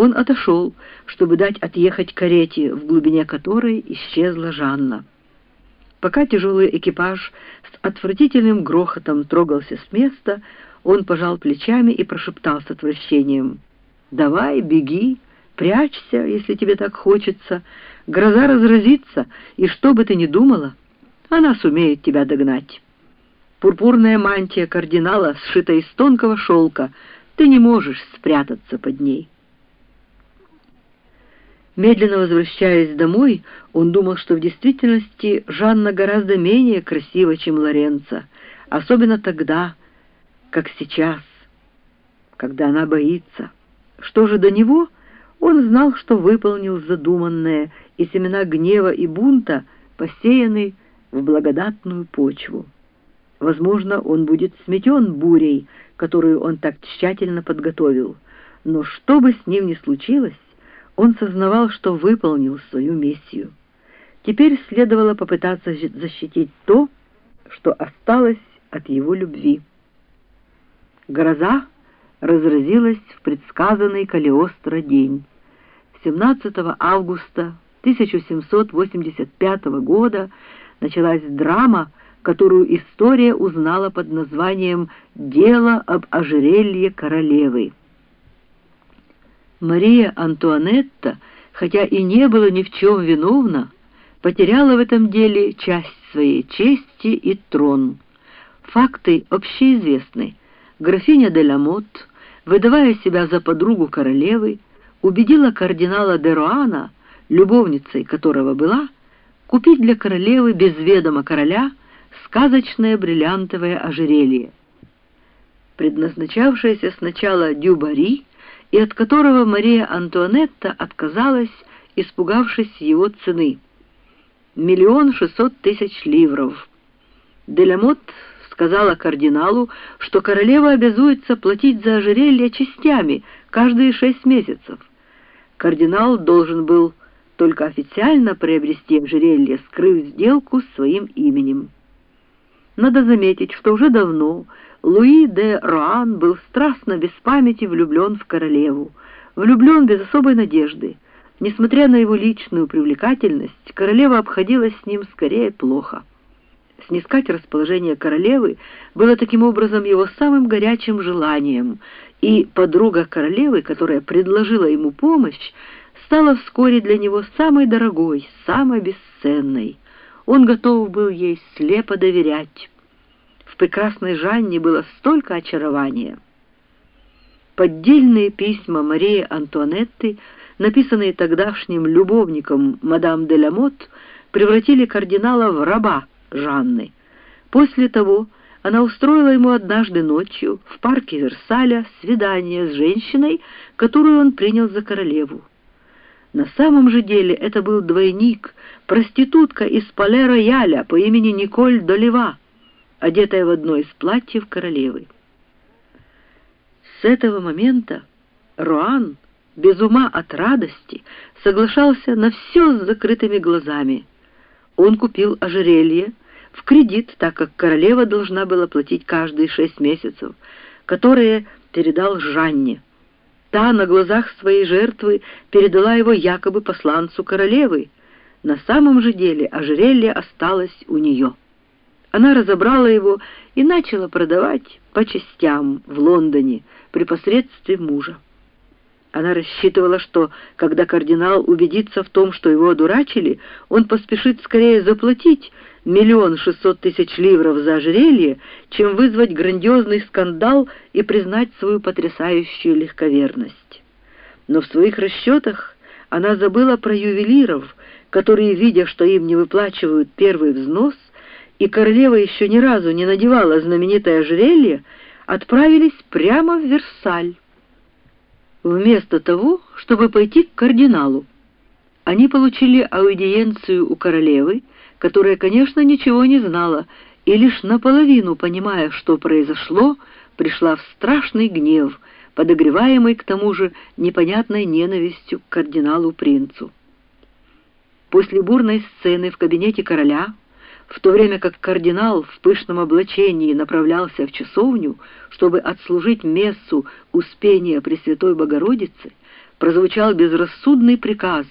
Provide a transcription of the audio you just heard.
Он отошел, чтобы дать отъехать карете, в глубине которой исчезла Жанна. Пока тяжелый экипаж с отвратительным грохотом трогался с места, он пожал плечами и прошептал с отвращением. «Давай, беги, прячься, если тебе так хочется. Гроза разразится, и что бы ты ни думала, она сумеет тебя догнать. Пурпурная мантия кардинала сшита из тонкого шелка, ты не можешь спрятаться под ней». Медленно возвращаясь домой, он думал, что в действительности Жанна гораздо менее красива, чем Лоренцо, особенно тогда, как сейчас, когда она боится. Что же до него? Он знал, что выполнил задуманное, и семена гнева и бунта посеяны в благодатную почву. Возможно, он будет сметен бурей, которую он так тщательно подготовил. Но что бы с ним ни случилось, он сознавал, что выполнил свою миссию. Теперь следовало попытаться защитить то, что осталось от его любви. Гроза разразилась в предсказанный Калиостро день. 17 августа 1785 года началась драма, которую история узнала под названием «Дело об ожерелье королевы». Мария Антуанетта, хотя и не была ни в чем виновна, потеряла в этом деле часть своей чести и трон. Факты общеизвестны. Графиня де Ламот, выдавая себя за подругу королевы, убедила кардинала де Руана, любовницей которого была, купить для королевы без ведома короля сказочное бриллиантовое ожерелье, предназначавшееся сначала Дюбари, и от которого Мария Антуанетта отказалась, испугавшись его цены. Миллион шестьсот тысяч ливров. Делямот сказала кардиналу, что королева обязуется платить за ожерелье частями каждые шесть месяцев. Кардинал должен был только официально приобрести ожерелье, скрыв сделку своим именем. Надо заметить, что уже давно Луи де Роан был страстно, без памяти влюблен в королеву, влюблен без особой надежды. Несмотря на его личную привлекательность, королева обходилась с ним скорее плохо. Снискать расположение королевы было таким образом его самым горячим желанием, и подруга королевы, которая предложила ему помощь, стала вскоре для него самой дорогой, самой бесценной. Он готов был ей слепо доверять прекрасной Жанне было столько очарования. Поддельные письма Марии Антуанетты, написанные тогдашним любовником мадам де Ламот, превратили кардинала в раба Жанны. После того она устроила ему однажды ночью в парке Версаля свидание с женщиной, которую он принял за королеву. На самом же деле это был двойник, проститутка из Пале-Рояля по имени Николь Долева одетая в одно из платьев королевы. С этого момента Руан, без ума от радости, соглашался на все с закрытыми глазами. Он купил ожерелье в кредит, так как королева должна была платить каждые шесть месяцев, которые передал Жанне. Та на глазах своей жертвы передала его якобы посланцу королевы. На самом же деле ожерелье осталось у нее. Она разобрала его и начала продавать по частям в Лондоне при посредстве мужа. Она рассчитывала, что, когда кардинал убедится в том, что его одурачили, он поспешит скорее заплатить миллион шестьсот тысяч ливров за ожерелье, чем вызвать грандиозный скандал и признать свою потрясающую легковерность. Но в своих расчетах она забыла про ювелиров, которые, видя, что им не выплачивают первый взнос, и королева еще ни разу не надевала знаменитое ожерелье, отправились прямо в Версаль. Вместо того, чтобы пойти к кардиналу, они получили аудиенцию у королевы, которая, конечно, ничего не знала, и лишь наполовину, понимая, что произошло, пришла в страшный гнев, подогреваемый к тому же непонятной ненавистью к кардиналу-принцу. После бурной сцены в кабинете короля в то время как кардинал в пышном облачении направлялся в часовню, чтобы отслужить мессу Успения Пресвятой Богородицы, прозвучал безрассудный приказ